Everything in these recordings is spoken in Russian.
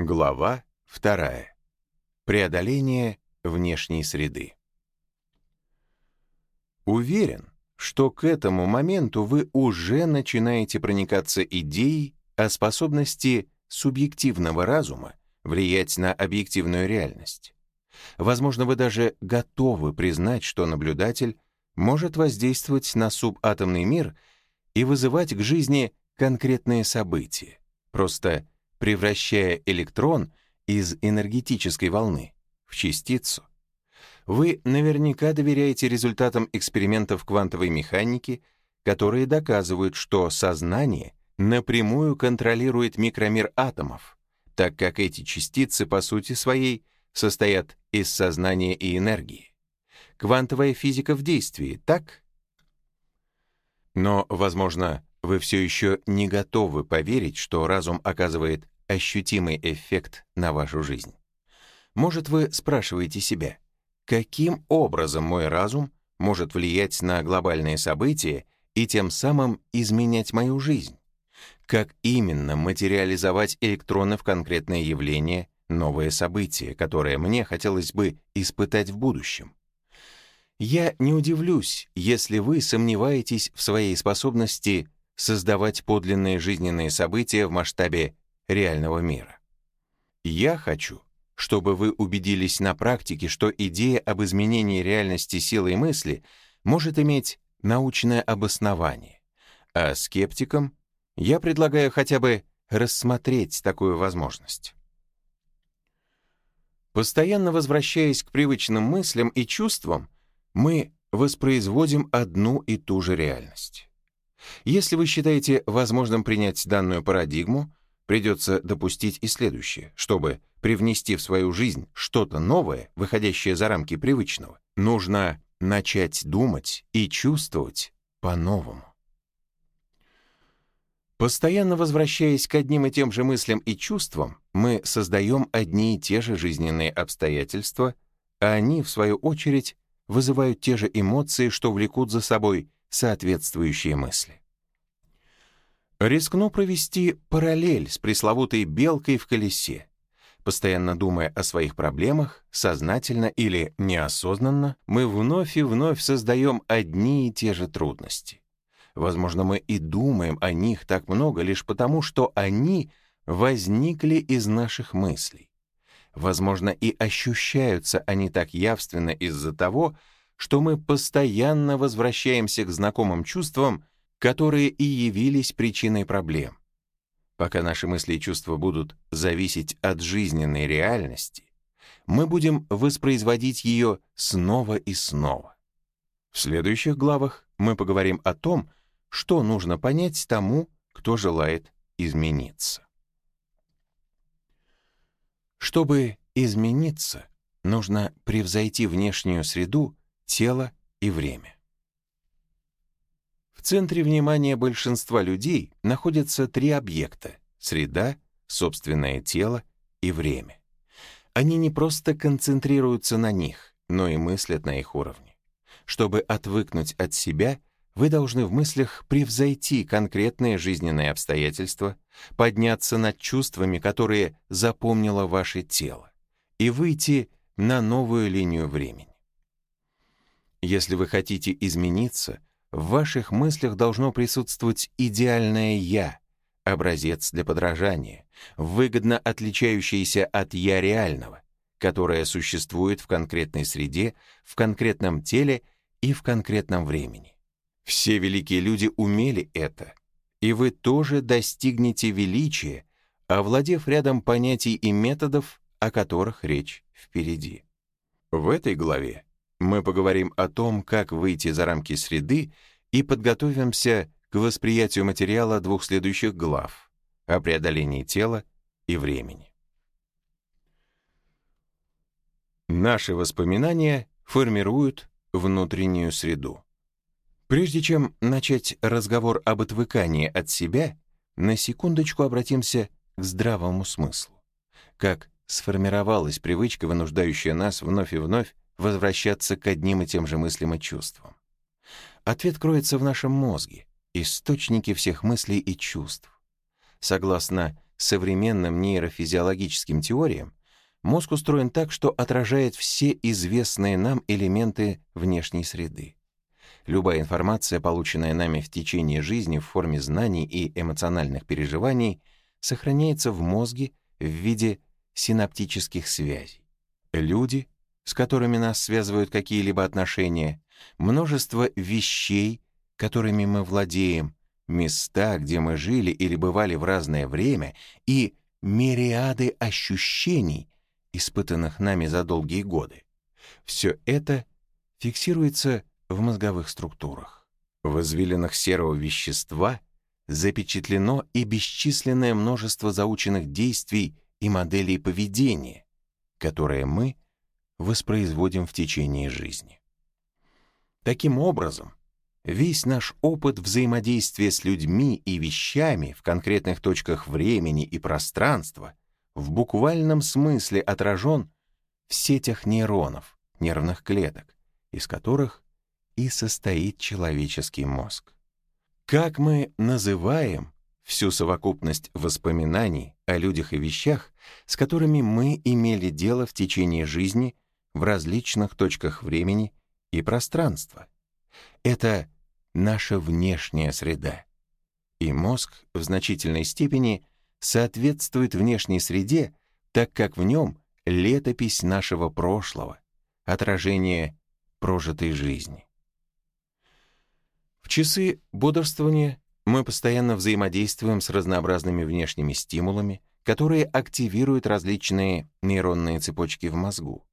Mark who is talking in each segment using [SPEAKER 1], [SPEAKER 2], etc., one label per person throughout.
[SPEAKER 1] Глава 2. Преодоление внешней среды. Уверен, что к этому моменту вы уже начинаете проникаться идеей о способности субъективного разума влиять на объективную реальность. Возможно, вы даже готовы признать, что наблюдатель может воздействовать на субатомный мир и вызывать к жизни конкретные события, просто превращая электрон из энергетической волны в частицу. Вы наверняка доверяете результатам экспериментов квантовой механики, которые доказывают, что сознание напрямую контролирует микромир атомов, так как эти частицы по сути своей состоят из сознания и энергии. Квантовая физика в действии, так? Но, возможно, вы все еще не готовы поверить, что разум оказывает ощутимый эффект на вашу жизнь. Может, вы спрашиваете себя, каким образом мой разум может влиять на глобальные события и тем самым изменять мою жизнь? Как именно материализовать электроны в конкретное явление, новое событие, которое мне хотелось бы испытать в будущем? Я не удивлюсь, если вы сомневаетесь в своей способности создавать подлинные жизненные события в масштабе реального мира. Я хочу, чтобы вы убедились на практике, что идея об изменении реальности силой мысли может иметь научное обоснование, а скептикам я предлагаю хотя бы рассмотреть такую возможность. Постоянно возвращаясь к привычным мыслям и чувствам, мы воспроизводим одну и ту же реальность. Если вы считаете возможным принять данную парадигму, придется допустить и следующее. Чтобы привнести в свою жизнь что-то новое, выходящее за рамки привычного, нужно начать думать и чувствовать по-новому. Постоянно возвращаясь к одним и тем же мыслям и чувствам, мы создаем одни и те же жизненные обстоятельства, а они, в свою очередь, вызывают те же эмоции, что влекут за собой соответствующие мысли. Рискну провести параллель с пресловутой белкой в колесе. Постоянно думая о своих проблемах, сознательно или неосознанно, мы вновь и вновь создаем одни и те же трудности. Возможно, мы и думаем о них так много лишь потому, что они возникли из наших мыслей. Возможно, и ощущаются они так явственно из-за того, что мы постоянно возвращаемся к знакомым чувствам, которые и явились причиной проблем. Пока наши мысли и чувства будут зависеть от жизненной реальности, мы будем воспроизводить ее снова и снова. В следующих главах мы поговорим о том, что нужно понять тому, кто желает измениться. Чтобы измениться, нужно превзойти внешнюю среду тело и время. В центре внимания большинства людей находятся три объекта — среда, собственное тело и время. Они не просто концентрируются на них, но и мыслят на их уровне. Чтобы отвыкнуть от себя, вы должны в мыслях превзойти конкретные жизненные обстоятельства, подняться над чувствами, которые запомнило ваше тело, и выйти на новую линию времени. Если вы хотите измениться, в ваших мыслях должно присутствовать идеальное «я», образец для подражания, выгодно отличающийся от «я» реального, которое существует в конкретной среде, в конкретном теле и в конкретном времени. Все великие люди умели это, и вы тоже достигнете величия, овладев рядом понятий и методов, о которых речь впереди. В этой главе мы поговорим о том, как выйти за рамки среды и подготовимся к восприятию материала двух следующих глав о преодолении тела и времени. Наши воспоминания формируют внутреннюю среду. Прежде чем начать разговор об отвыкании от себя, на секундочку обратимся к здравому смыслу. Как сформировалась привычка, вынуждающая нас вновь и вновь возвращаться к одним и тем же мыслям и чувствам? Ответ кроется в нашем мозге, источнике всех мыслей и чувств. Согласно современным нейрофизиологическим теориям, мозг устроен так, что отражает все известные нам элементы внешней среды. Любая информация, полученная нами в течение жизни в форме знаний и эмоциональных переживаний, сохраняется в мозге в виде синаптических связей. Люди, с которыми нас связывают какие-либо отношения, множество вещей, которыми мы владеем, места, где мы жили или бывали в разное время, и мириады ощущений, испытанных нами за долгие годы. Все это фиксируется в мозговых структурах. В извилинах серого вещества запечатлено и бесчисленное множество заученных действий и моделей поведения, которые мы воспроизводим в течение жизни. Таким образом, весь наш опыт взаимодействия с людьми и вещами в конкретных точках времени и пространства в буквальном смысле отражен в сетях нейронов, нервных клеток, из которых и состоит человеческий мозг. Как мы называем всю совокупность воспоминаний о людях и вещах, с которыми мы имели дело в течение жизни в различных точках времени и пространства? Это наша внешняя среда. И мозг в значительной степени соответствует внешней среде, так как в нем летопись нашего прошлого, отражение прожитой жизни. В часы бодрствования мы постоянно взаимодействуем с разнообразными внешними стимулами, которые активируют различные нейронные цепочки в мозгу.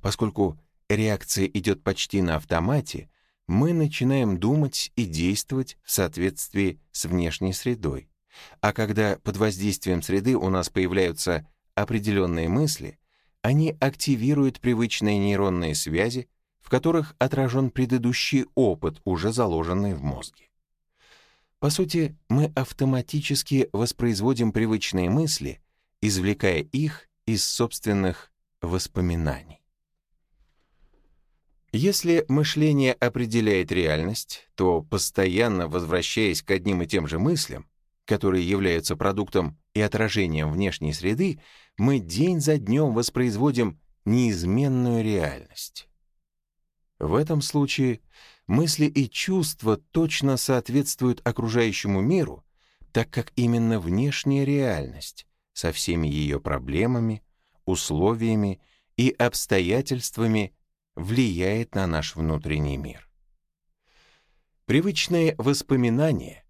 [SPEAKER 1] Поскольку реакция идет почти на автомате, мы начинаем думать и действовать в соответствии с внешней средой. А когда под воздействием среды у нас появляются определенные мысли, они активируют привычные нейронные связи, в которых отражен предыдущий опыт, уже заложенный в мозге. По сути, мы автоматически воспроизводим привычные мысли, извлекая их из собственных воспоминаний. Если мышление определяет реальность, то, постоянно возвращаясь к одним и тем же мыслям, которые являются продуктом и отражением внешней среды, мы день за днем воспроизводим неизменную реальность. В этом случае мысли и чувства точно соответствуют окружающему миру, так как именно внешняя реальность со всеми ее проблемами, условиями и обстоятельствами влияет на наш внутренний мир. Привычные воспоминания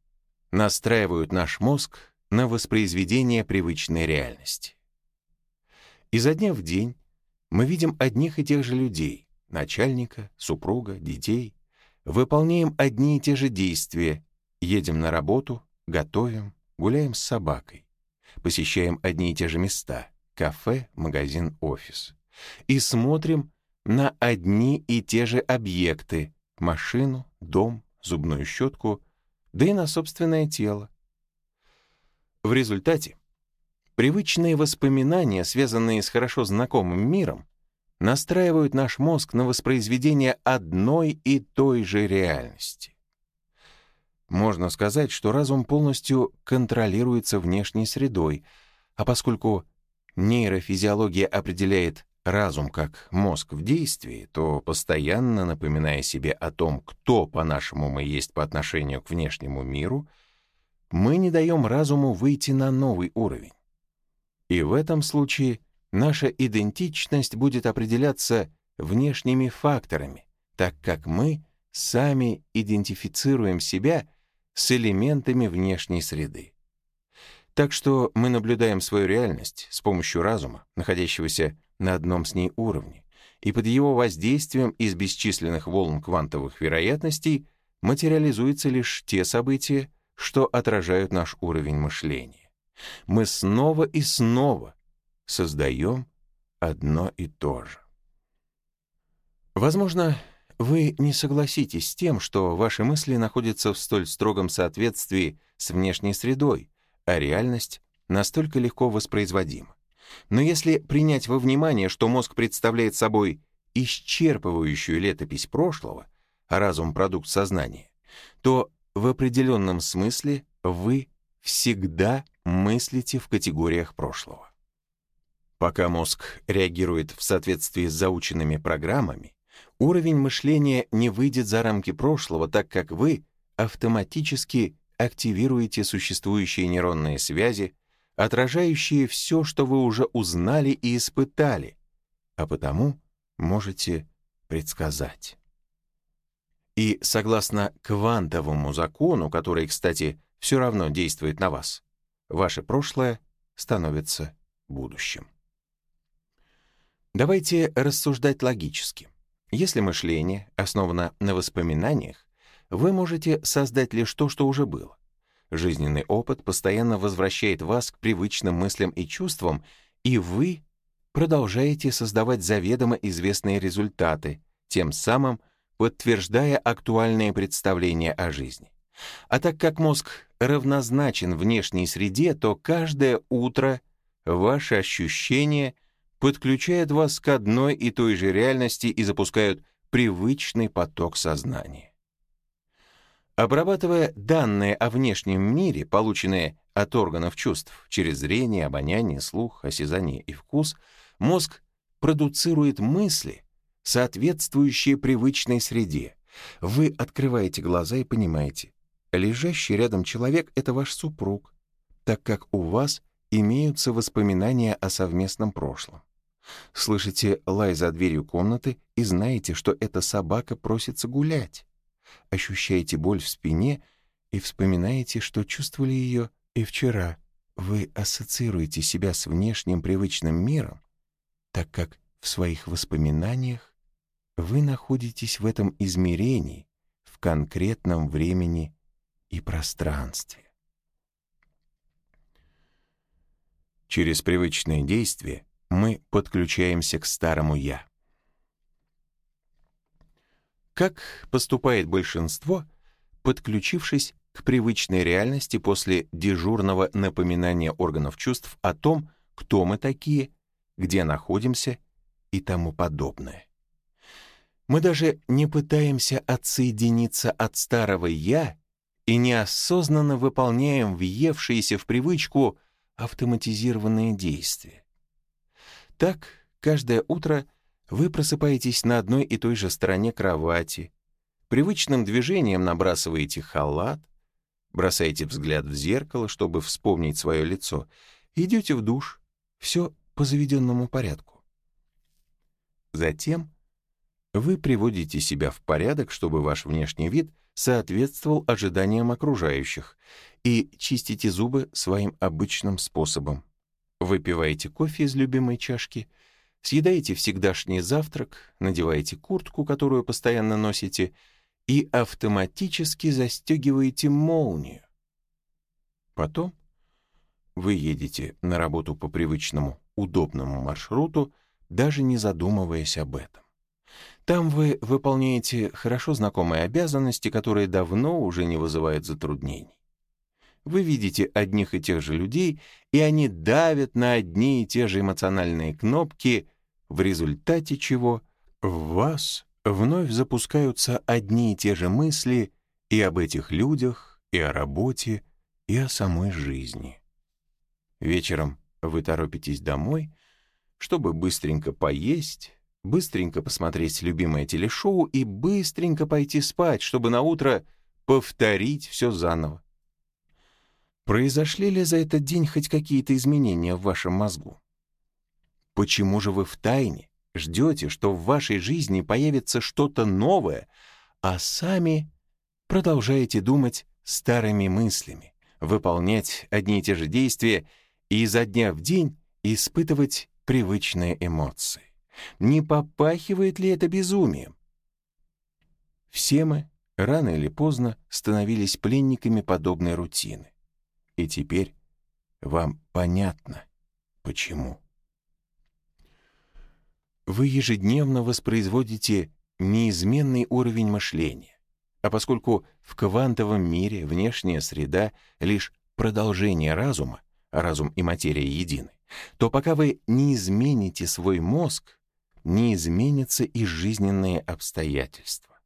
[SPEAKER 1] настраивают наш мозг на воспроизведение привычной реальности. Изо дня в день мы видим одних и тех же людей, начальника, супруга, детей, выполняем одни и те же действия, едем на работу, готовим, гуляем с собакой, посещаем одни и те же места, кафе, магазин, офис, и смотрим на одни и те же объекты, машину, дом, зубную щетку, да и на собственное тело. В результате привычные воспоминания, связанные с хорошо знакомым миром, настраивают наш мозг на воспроизведение одной и той же реальности. Можно сказать, что разум полностью контролируется внешней средой, а поскольку нейрофизиология определяет разум как мозг в действии, то постоянно напоминая себе о том, кто, по-нашему, мы есть по отношению к внешнему миру, мы не даем разуму выйти на новый уровень. И в этом случае – наша идентичность будет определяться внешними факторами, так как мы сами идентифицируем себя с элементами внешней среды. Так что мы наблюдаем свою реальность с помощью разума, находящегося на одном с ней уровне, и под его воздействием из бесчисленных волн квантовых вероятностей материализуются лишь те события, что отражают наш уровень мышления. Мы снова и снова создаем одно и то же. Возможно, вы не согласитесь с тем, что ваши мысли находятся в столь строгом соответствии с внешней средой, а реальность настолько легко воспроизводима. Но если принять во внимание, что мозг представляет собой исчерпывающую летопись прошлого, а разум — продукт сознания, то в определенном смысле вы всегда мыслите в категориях прошлого. Пока мозг реагирует в соответствии с заученными программами, уровень мышления не выйдет за рамки прошлого, так как вы автоматически активируете существующие нейронные связи, отражающие все, что вы уже узнали и испытали, а потому можете предсказать. И согласно квантовому закону, который, кстати, все равно действует на вас, ваше прошлое становится будущим. Давайте рассуждать логически. Если мышление основано на воспоминаниях, вы можете создать лишь то, что уже было. Жизненный опыт постоянно возвращает вас к привычным мыслям и чувствам, и вы продолжаете создавать заведомо известные результаты, тем самым подтверждая актуальные представления о жизни. А так как мозг равнозначен внешней среде, то каждое утро ваши ощущения подключают вас к одной и той же реальности и запускают привычный поток сознания. Обрабатывая данные о внешнем мире, полученные от органов чувств через зрение, обоняние, слух, осязание и вкус, мозг продуцирует мысли, соответствующие привычной среде. Вы открываете глаза и понимаете, лежащий рядом человек — это ваш супруг, так как у вас имеются воспоминания о совместном прошлом. Слышите лай за дверью комнаты и знаете, что эта собака просится гулять ощущаете боль в спине и вспоминаете, что чувствовали ее и вчера. Вы ассоциируете себя с внешним привычным миром, так как в своих воспоминаниях вы находитесь в этом измерении, в конкретном времени и пространстве. Через привычные действия мы подключаемся к старому «я». Как поступает большинство, подключившись к привычной реальности после дежурного напоминания органов чувств о том, кто мы такие, где находимся и тому подобное. Мы даже не пытаемся отсоединиться от старого «я» и неосознанно выполняем въевшиеся в привычку автоматизированные действия. Так, каждое утро — вы просыпаетесь на одной и той же стороне кровати, привычным движением набрасываете халат, бросаете взгляд в зеркало, чтобы вспомнить свое лицо, идете в душ, все по заведенному порядку. Затем вы приводите себя в порядок, чтобы ваш внешний вид соответствовал ожиданиям окружающих, и чистите зубы своим обычным способом. Выпиваете кофе из любимой чашки — съедаете всегдашний завтрак, надеваете куртку, которую постоянно носите, и автоматически застегиваете молнию. Потом вы едете на работу по привычному, удобному маршруту, даже не задумываясь об этом. Там вы выполняете хорошо знакомые обязанности, которые давно уже не вызывают затруднений. Вы видите одних и тех же людей, и они давят на одни и те же эмоциональные кнопки, в результате чего в вас вновь запускаются одни и те же мысли и об этих людях, и о работе, и о самой жизни. Вечером вы торопитесь домой, чтобы быстренько поесть, быстренько посмотреть любимое телешоу и быстренько пойти спать, чтобы на утро повторить все заново. Произошли ли за этот день хоть какие-то изменения в вашем мозгу? Почему же вы втайне ждете, что в вашей жизни появится что-то новое, а сами продолжаете думать старыми мыслями, выполнять одни и те же действия и изо дня в день испытывать привычные эмоции? Не попахивает ли это безумием? Все мы рано или поздно становились пленниками подобной рутины. И теперь вам понятно, почему вы ежедневно воспроизводите неизменный уровень мышления. А поскольку в квантовом мире внешняя среда — лишь продолжение разума, а разум и материя едины, то пока вы не измените свой мозг, не изменятся и жизненные обстоятельства.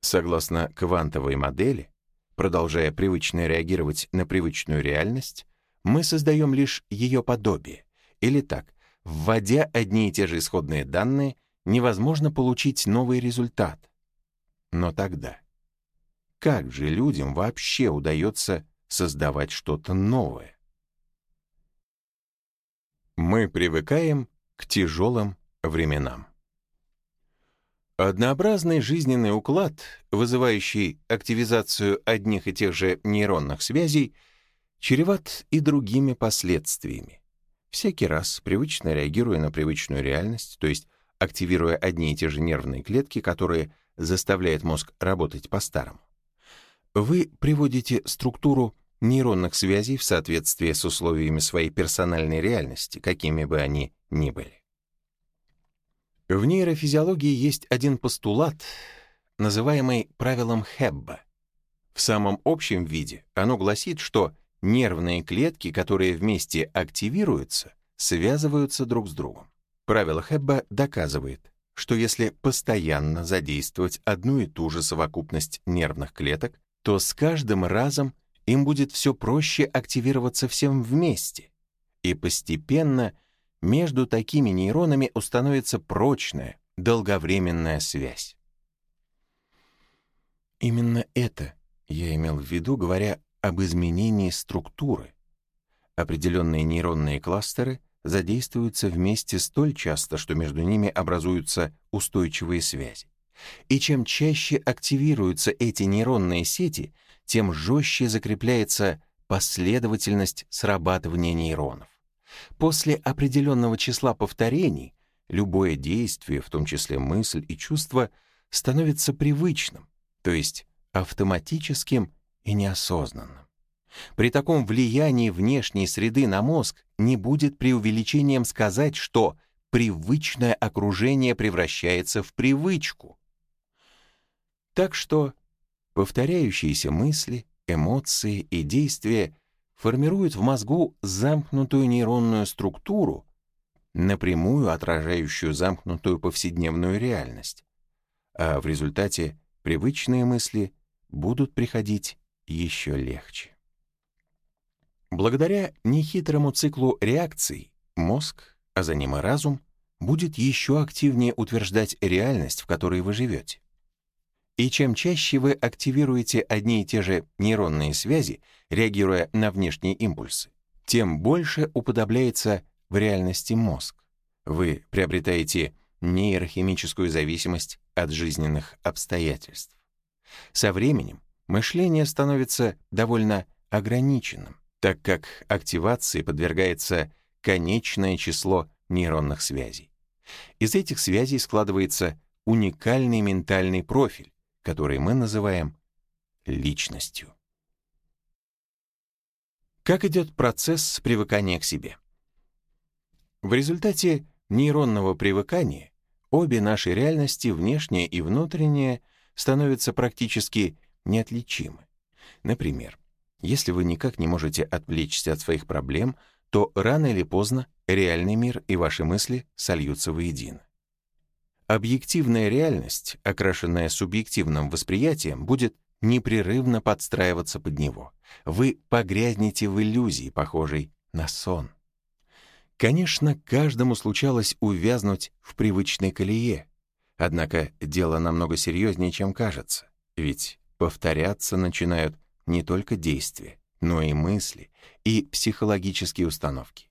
[SPEAKER 1] Согласно квантовой модели, продолжая привычно реагировать на привычную реальность, мы создаем лишь ее подобие. Или так, вводя одни и те же исходные данные, невозможно получить новый результат. Но тогда, как же людям вообще удается создавать что-то новое? Мы привыкаем к тяжелым временам. Однообразный жизненный уклад, вызывающий активизацию одних и тех же нейронных связей, чреват и другими последствиями. Всякий раз, привычно реагируя на привычную реальность, то есть активируя одни и те же нервные клетки, которые заставляют мозг работать по-старому, вы приводите структуру нейронных связей в соответствии с условиями своей персональной реальности, какими бы они ни были. В нейрофизиологии есть один постулат, называемый правилом Хебба. В самом общем виде оно гласит, что нервные клетки, которые вместе активируются, связываются друг с другом. Правило Хебба доказывает, что если постоянно задействовать одну и ту же совокупность нервных клеток, то с каждым разом им будет все проще активироваться всем вместе, и постепенно – между такими нейронами установится прочная, долговременная связь. Именно это я имел в виду, говоря об изменении структуры. Определенные нейронные кластеры задействуются вместе столь часто, что между ними образуются устойчивые связи. И чем чаще активируются эти нейронные сети, тем жестче закрепляется последовательность срабатывания нейронов. После определенного числа повторений любое действие, в том числе мысль и чувство, становится привычным, то есть автоматическим и неосознанным. При таком влиянии внешней среды на мозг не будет преувеличением сказать, что привычное окружение превращается в привычку. Так что повторяющиеся мысли, эмоции и действия формирует в мозгу замкнутую нейронную структуру, напрямую отражающую замкнутую повседневную реальность. А в результате привычные мысли будут приходить еще легче. Благодаря нехитрому циклу реакций мозг, а за ним и разум, будет еще активнее утверждать реальность, в которой вы живете. И чем чаще вы активируете одни и те же нейронные связи, реагируя на внешние импульсы, тем больше уподобляется в реальности мозг. Вы приобретаете нейрохимическую зависимость от жизненных обстоятельств. Со временем мышление становится довольно ограниченным, так как активации подвергается конечное число нейронных связей. Из этих связей складывается уникальный ментальный профиль, который мы называем личностью. Как идет процесс привыкания к себе? В результате нейронного привыкания обе наши реальности, внешняя и внутренняя, становятся практически неотличимы. Например, если вы никак не можете отвлечься от своих проблем, то рано или поздно реальный мир и ваши мысли сольются воедино. Объективная реальность, окрашенная субъективным восприятием, будет непрерывно подстраиваться под него. Вы погрязнете в иллюзии, похожей на сон. Конечно, каждому случалось увязнуть в привычной колее. Однако дело намного серьезнее, чем кажется. Ведь повторяться начинают не только действия, но и мысли, и психологические установки.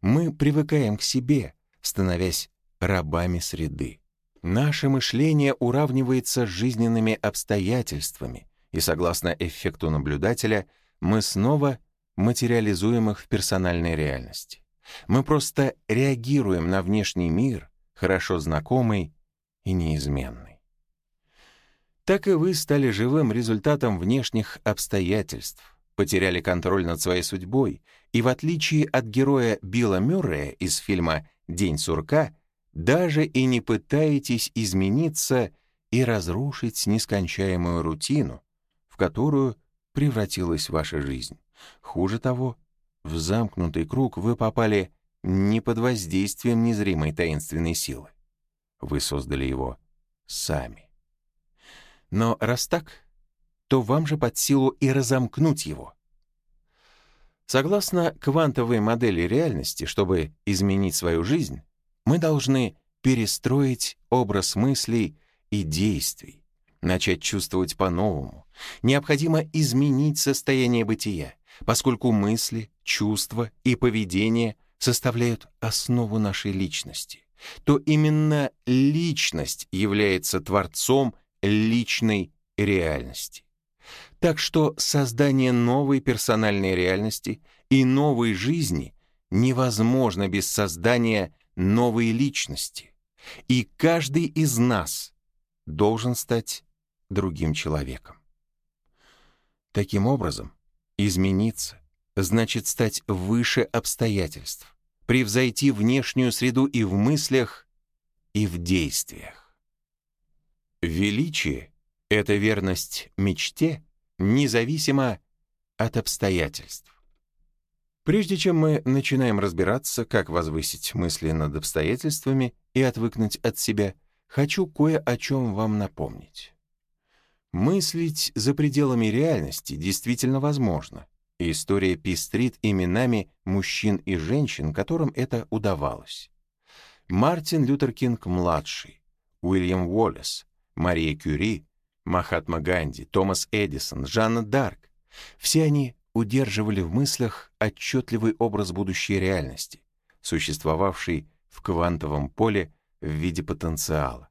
[SPEAKER 1] Мы привыкаем к себе, становясь рабами среды. Наше мышление уравнивается с жизненными обстоятельствами, и согласно эффекту наблюдателя, мы снова материализуем их в персональной реальности. Мы просто реагируем на внешний мир, хорошо знакомый и неизменный. Так и вы стали живым результатом внешних обстоятельств, потеряли контроль над своей судьбой, и в отличие от героя Билла Мюррея из фильма «День сурка», даже и не пытаетесь измениться и разрушить нескончаемую рутину, в которую превратилась ваша жизнь. Хуже того, в замкнутый круг вы попали не под воздействием незримой таинственной силы. Вы создали его сами. Но раз так, то вам же под силу и разомкнуть его. Согласно квантовой модели реальности, чтобы изменить свою жизнь, мы должны перестроить образ мыслей и действий, начать чувствовать по-новому. Необходимо изменить состояние бытия, поскольку мысли, чувства и поведение составляют основу нашей личности, то именно личность является творцом личной реальности. Так что создание новой персональной реальности и новой жизни невозможно без создания новой личности. И каждый из нас должен стать другим человеком. Таким образом, измениться значит стать выше обстоятельств, превзойти внешнюю среду и в мыслях, и в действиях. Величие — это верность мечте, независимо от обстоятельств. Прежде чем мы начинаем разбираться, как возвысить мысли над обстоятельствами и отвыкнуть от себя, хочу кое о чем вам напомнить. Мыслить за пределами реальности действительно возможно. история пестрит именами мужчин и женщин, которым это удавалось. Мартин Лютер Кинг-младший, Уильям Уоллес, Мария Кюри, Махатма Ганди, Томас Эдисон, Жанна Дарк — все они удерживали в мыслях отчетливый образ будущей реальности, существовавший в квантовом поле в виде потенциала.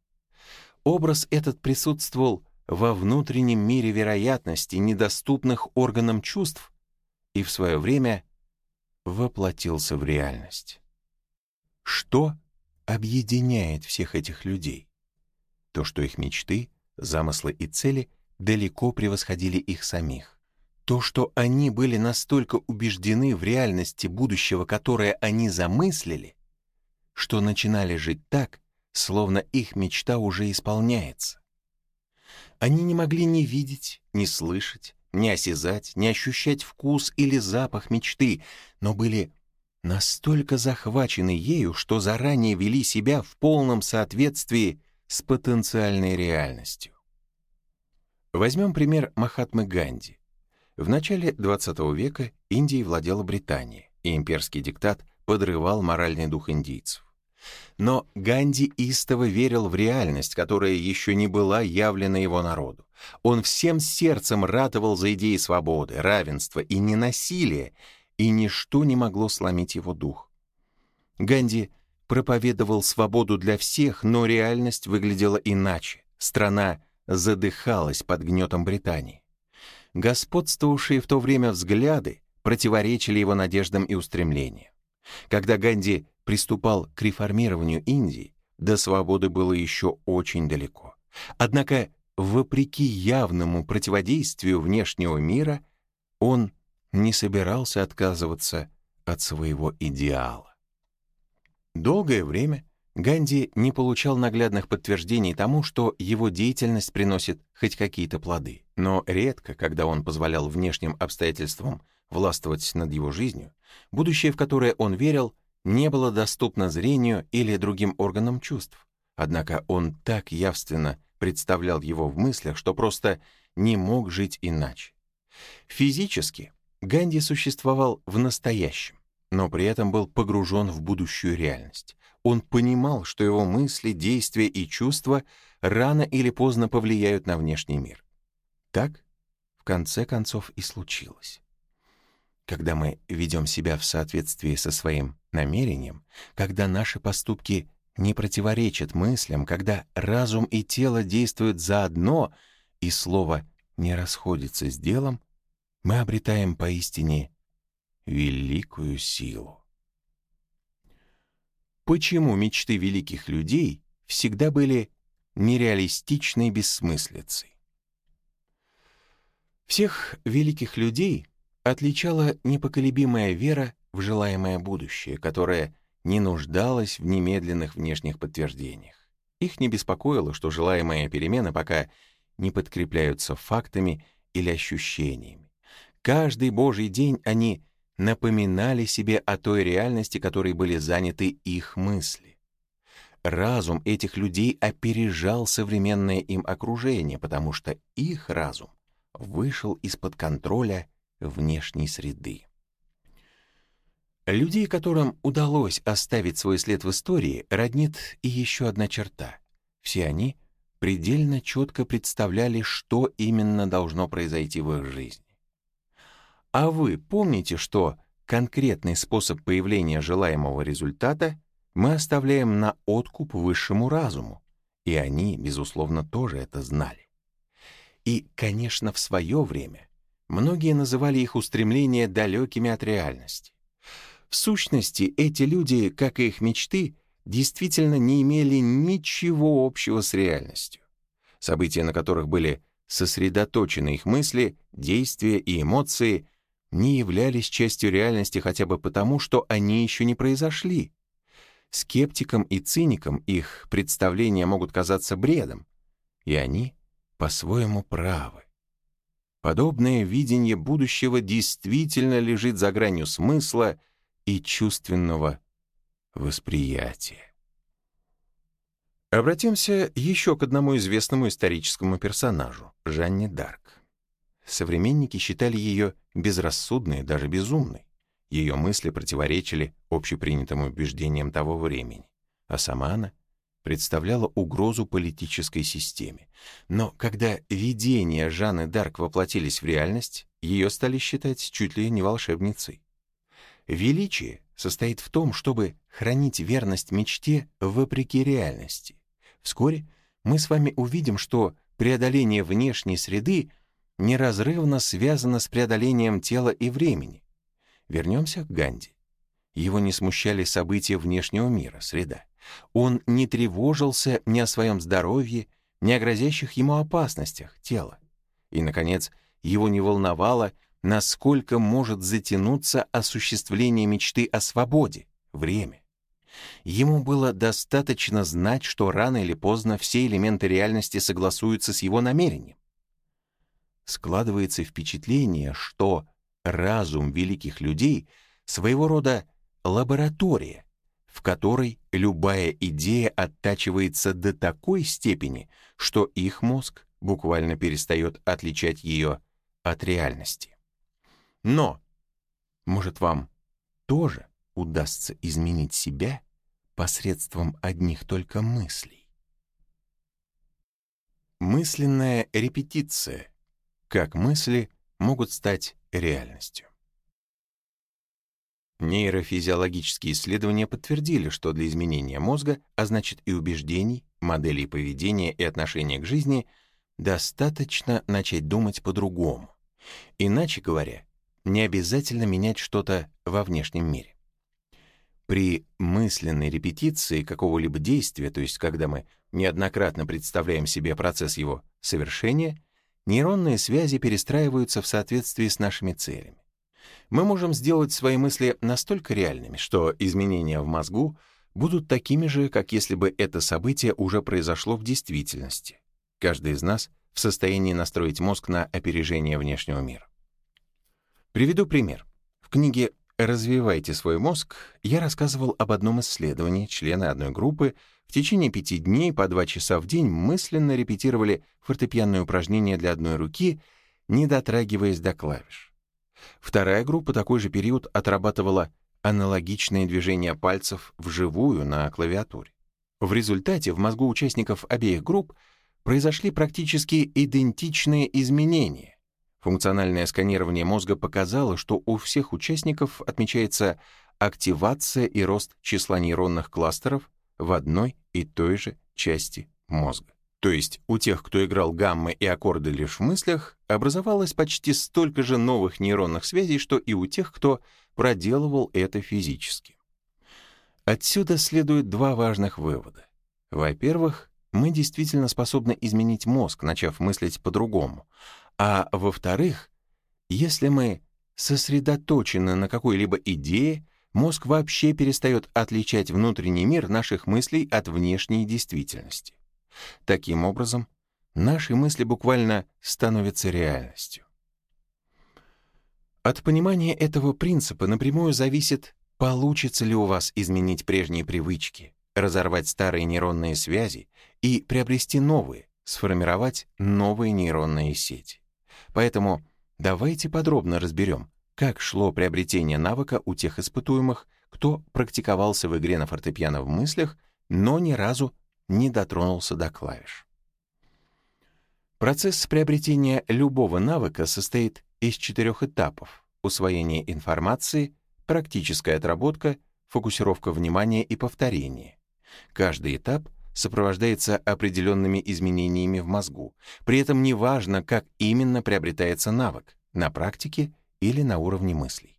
[SPEAKER 1] Образ этот присутствовал во внутреннем мире вероятностей, недоступных органам чувств, и в свое время воплотился в реальность. Что объединяет всех этих людей? То, что их мечты, замыслы и цели далеко превосходили их самих. То, что они были настолько убеждены в реальности будущего, которое они замыслили, что начинали жить так, словно их мечта уже исполняется. Они не могли ни видеть, ни слышать, ни осязать, ни ощущать вкус или запах мечты, но были настолько захвачены ею, что заранее вели себя в полном соответствии с потенциальной реальностью. Возьмем пример Махатмы Ганди. В начале XX века Индией владела Британия, и имперский диктат подрывал моральный дух индийцев. Но Ганди истово верил в реальность, которая еще не была явлена его народу. Он всем сердцем ратовал за идеи свободы, равенства и ненасилия, и ничто не могло сломить его дух. Ганди проповедовал свободу для всех, но реальность выглядела иначе. Страна задыхалась под гнетом Британии. Господствовавшие в то время взгляды противоречили его надеждам и устремлениям. Когда Ганди приступал к реформированию Индии, до свободы было еще очень далеко. Однако, вопреки явному противодействию внешнего мира, он не собирался отказываться от своего идеала. Долгое время Ганди не получал наглядных подтверждений тому, что его деятельность приносит хоть какие-то плоды. Но редко, когда он позволял внешним обстоятельствам властвовать над его жизнью, будущее, в которое он верил, не было доступно зрению или другим органам чувств. Однако он так явственно представлял его в мыслях, что просто не мог жить иначе. Физически Ганди существовал в настоящем, но при этом был погружен в будущую реальность. Он понимал, что его мысли, действия и чувства рано или поздно повлияют на внешний мир. Так, в конце концов, и случилось. Когда мы ведем себя в соответствии со своим намерением, когда наши поступки не противоречат мыслям, когда разум и тело действуют заодно, и слово не расходится с делом, мы обретаем поистине великую силу. Почему мечты великих людей всегда были нереалистичной бессмыслицей? Всех великих людей отличала непоколебимая вера в желаемое будущее, которая не нуждалась в немедленных внешних подтверждениях. Их не беспокоило, что желаемые перемены пока не подкрепляются фактами или ощущениями. Каждый божий день они напоминали себе о той реальности, которой были заняты их мысли. Разум этих людей опережал современное им окружение, потому что их разум вышел из-под контроля внешней среды. Людей, которым удалось оставить свой след в истории, роднит и еще одна черта. Все они предельно четко представляли, что именно должно произойти в их жизни. А вы помните, что конкретный способ появления желаемого результата мы оставляем на откуп высшему разуму, и они, безусловно, тоже это знали. И, конечно, в свое время многие называли их устремления далекими от реальности. В сущности, эти люди, как и их мечты, действительно не имели ничего общего с реальностью. События, на которых были сосредоточены их мысли, действия и эмоции, не являлись частью реальности хотя бы потому, что они еще не произошли. Скептикам и циникам их представления могут казаться бредом, и они по-своему правы. Подобное видение будущего действительно лежит за гранью смысла и чувственного восприятия. Обратимся еще к одному известному историческому персонажу — Жанне Дарк. Современники считали ее безрассудной, даже безумной. Ее мысли противоречили общепринятым убеждениям того времени, а сама она представляла угрозу политической системе. Но когда видения Жанны Дарк воплотились в реальность, ее стали считать чуть ли не волшебницей. Величие состоит в том, чтобы хранить верность мечте вопреки реальности. Вскоре мы с вами увидим, что преодоление внешней среды неразрывно связано с преодолением тела и времени. Вернемся к Ганди. Его не смущали события внешнего мира, среда. Он не тревожился ни о своем здоровье, ни о грозящих ему опасностях тела. И, наконец, его не волновало, насколько может затянуться осуществление мечты о свободе, время. Ему было достаточно знать, что рано или поздно все элементы реальности согласуются с его намерением. Складывается впечатление, что разум великих людей своего рода лаборатория, в которой любая идея оттачивается до такой степени, что их мозг буквально перестает отличать ее от реальности. Но, может, вам тоже удастся изменить себя посредством одних только мыслей? Мысленная репетиция. Как мысли могут стать реальностью. Нейрофизиологические исследования подтвердили, что для изменения мозга, а значит и убеждений, моделей поведения и отношения к жизни, достаточно начать думать по-другому. Иначе говоря, не обязательно менять что-то во внешнем мире. При мысленной репетиции какого-либо действия, то есть когда мы неоднократно представляем себе процесс его совершения, нейронные связи перестраиваются в соответствии с нашими целями мы можем сделать свои мысли настолько реальными, что изменения в мозгу будут такими же, как если бы это событие уже произошло в действительности. Каждый из нас в состоянии настроить мозг на опережение внешнего мира. Приведу пример. В книге «Развивайте свой мозг» я рассказывал об одном исследовании. Члены одной группы в течение пяти дней по два часа в день мысленно репетировали фортепианные упражнения для одной руки, не дотрагиваясь до клавиш. Вторая группа такой же период отрабатывала аналогичные движения пальцев вживую на клавиатуре. В результате в мозгу участников обеих групп произошли практически идентичные изменения. Функциональное сканирование мозга показало, что у всех участников отмечается активация и рост числа нейронных кластеров в одной и той же части мозга. То есть у тех, кто играл гаммы и аккорды лишь в мыслях, образовалось почти столько же новых нейронных связей, что и у тех, кто проделывал это физически. Отсюда следует два важных вывода. Во-первых, мы действительно способны изменить мозг, начав мыслить по-другому. А во-вторых, если мы сосредоточены на какой-либо идее, мозг вообще перестает отличать внутренний мир наших мыслей от внешней действительности. Таким образом, наши мысли буквально становятся реальностью. От понимания этого принципа напрямую зависит, получится ли у вас изменить прежние привычки, разорвать старые нейронные связи и приобрести новые, сформировать новые нейронные сети. Поэтому давайте подробно разберем, как шло приобретение навыка у тех испытуемых, кто практиковался в игре на фортепиано в мыслях, но ни разу не дотронулся до клавиш. Процесс приобретения любого навыка состоит из четырех этапов — усвоение информации, практическая отработка, фокусировка внимания и повторение. Каждый этап сопровождается определенными изменениями в мозгу. При этом неважно, как именно приобретается навык — на практике или на уровне мыслей.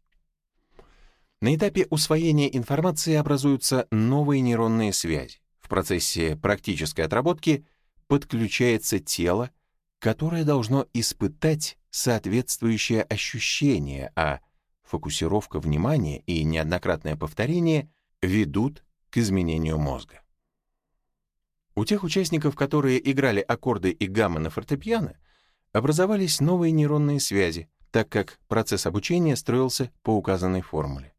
[SPEAKER 1] На этапе усвоения информации образуются новые нейронные связи. В процессе практической отработки подключается тело, которое должно испытать соответствующее ощущение, а фокусировка внимания и неоднократное повторение ведут к изменению мозга. У тех участников, которые играли аккорды и гаммы на фортепиано, образовались новые нейронные связи, так как процесс обучения строился по указанной формуле.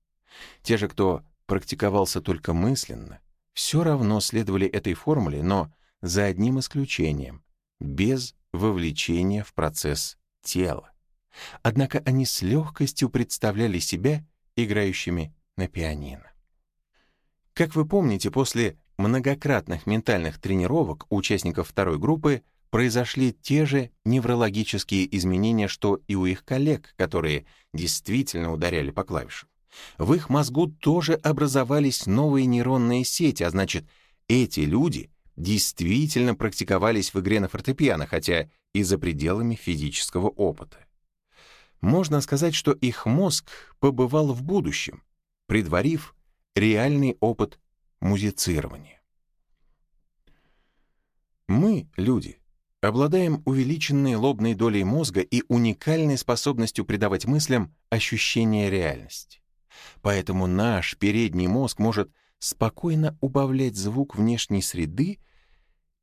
[SPEAKER 1] Те же, кто практиковался только мысленно, все равно следовали этой формуле, но за одним исключением — без вовлечения в процесс тела. Однако они с легкостью представляли себя играющими на пианино. Как вы помните, после многократных ментальных тренировок у участников второй группы произошли те же неврологические изменения, что и у их коллег, которые действительно ударяли по клавишам. В их мозгу тоже образовались новые нейронные сети, а значит, эти люди действительно практиковались в игре на фортепиано, хотя и за пределами физического опыта. Можно сказать, что их мозг побывал в будущем, предварив реальный опыт музицирования. Мы, люди, обладаем увеличенной лобной долей мозга и уникальной способностью придавать мыслям ощущение реальности. Поэтому наш передний мозг может спокойно убавлять звук внешней среды,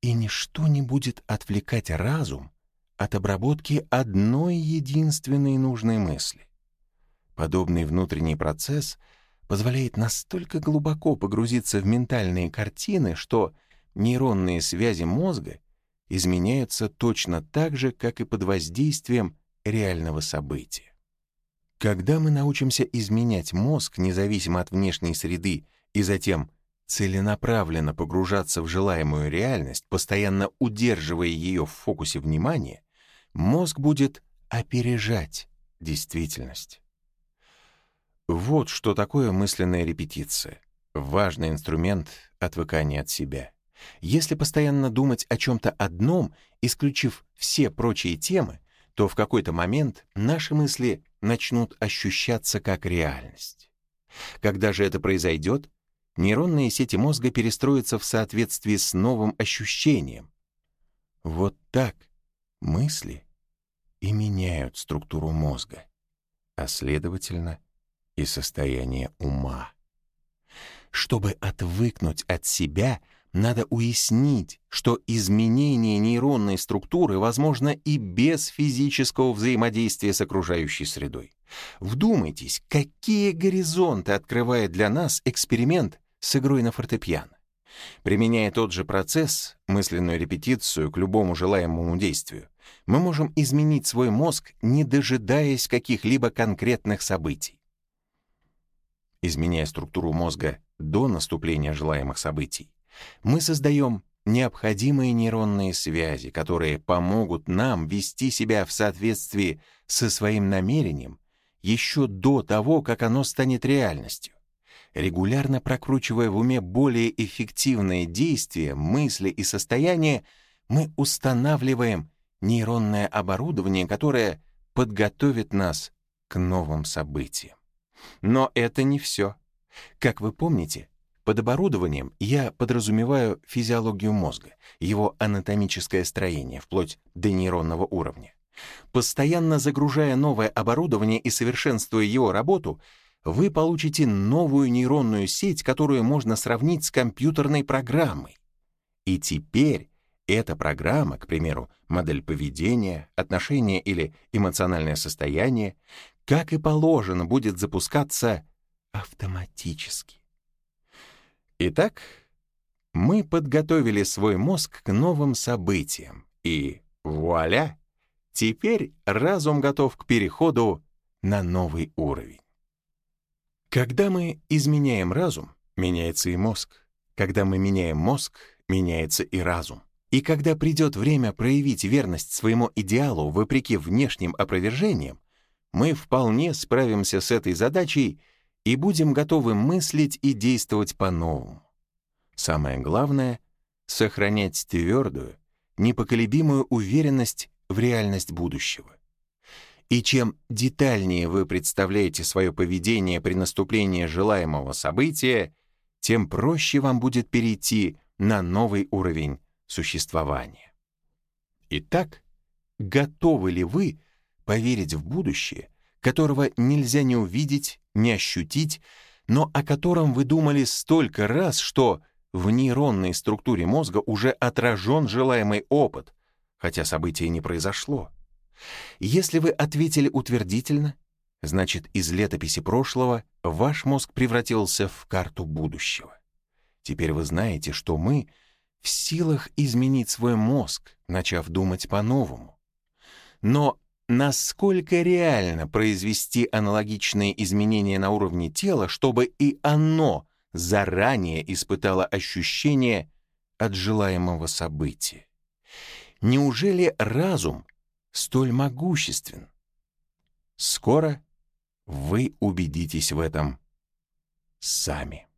[SPEAKER 1] и ничто не будет отвлекать разум от обработки одной единственной нужной мысли. Подобный внутренний процесс позволяет настолько глубоко погрузиться в ментальные картины, что нейронные связи мозга изменяются точно так же, как и под воздействием реального события. Когда мы научимся изменять мозг независимо от внешней среды и затем целенаправленно погружаться в желаемую реальность, постоянно удерживая ее в фокусе внимания, мозг будет опережать действительность. Вот что такое мысленная репетиция. Важный инструмент отвыкания от себя. Если постоянно думать о чем-то одном, исключив все прочие темы, то в какой-то момент наши мысли начнут ощущаться как реальность. Когда же это произойдет, нейронные сети мозга перестроятся в соответствии с новым ощущением. Вот так мысли и меняют структуру мозга, а следовательно и состояние ума. Чтобы отвыкнуть от себя — надо уяснить, что изменение нейронной структуры возможно и без физического взаимодействия с окружающей средой. Вдумайтесь, какие горизонты открывает для нас эксперимент с игрой на фортепиано. Применяя тот же процесс, мысленную репетицию к любому желаемому действию, мы можем изменить свой мозг, не дожидаясь каких-либо конкретных событий. Изменяя структуру мозга до наступления желаемых событий, мы создаем необходимые нейронные связи, которые помогут нам вести себя в соответствии со своим намерением еще до того, как оно станет реальностью. Регулярно прокручивая в уме более эффективные действия, мысли и состояния, мы устанавливаем нейронное оборудование, которое подготовит нас к новым событиям. Но это не все. Как вы помните, под оборудованием я подразумеваю физиологию мозга, его анатомическое строение, вплоть до нейронного уровня. Постоянно загружая новое оборудование и совершенствуя его работу, вы получите новую нейронную сеть, которую можно сравнить с компьютерной программой. И теперь эта программа, к примеру, модель поведения, отношения или эмоциональное состояние, как и положено, будет запускаться автоматически. Итак, мы подготовили свой мозг к новым событиям, и вуаля! Теперь разум готов к переходу на новый уровень. Когда мы изменяем разум, меняется и мозг. Когда мы меняем мозг, меняется и разум. И когда придет время проявить верность своему идеалу вопреки внешним опровержениям, мы вполне справимся с этой задачей и будем готовы мыслить и действовать по-новому. Самое главное — сохранять твердую, непоколебимую уверенность в реальность будущего. И чем детальнее вы представляете свое поведение при наступлении желаемого события, тем проще вам будет перейти на новый уровень существования. Итак, готовы ли вы поверить в будущее, которого нельзя не увидеть, не ощутить, но о котором вы думали столько раз, что в нейронной структуре мозга уже отражен желаемый опыт, хотя событие не произошло. Если вы ответили утвердительно, значит, из летописи прошлого ваш мозг превратился в карту будущего. Теперь вы знаете, что мы в силах изменить свой мозг, начав думать по-новому. Но насколько реально произвести аналогичные изменения на уровне тела, чтобы и оно заранее испытало ощущение от желаемого события? Неужели разум столь могуществен? Скоро вы убедитесь в этом сами.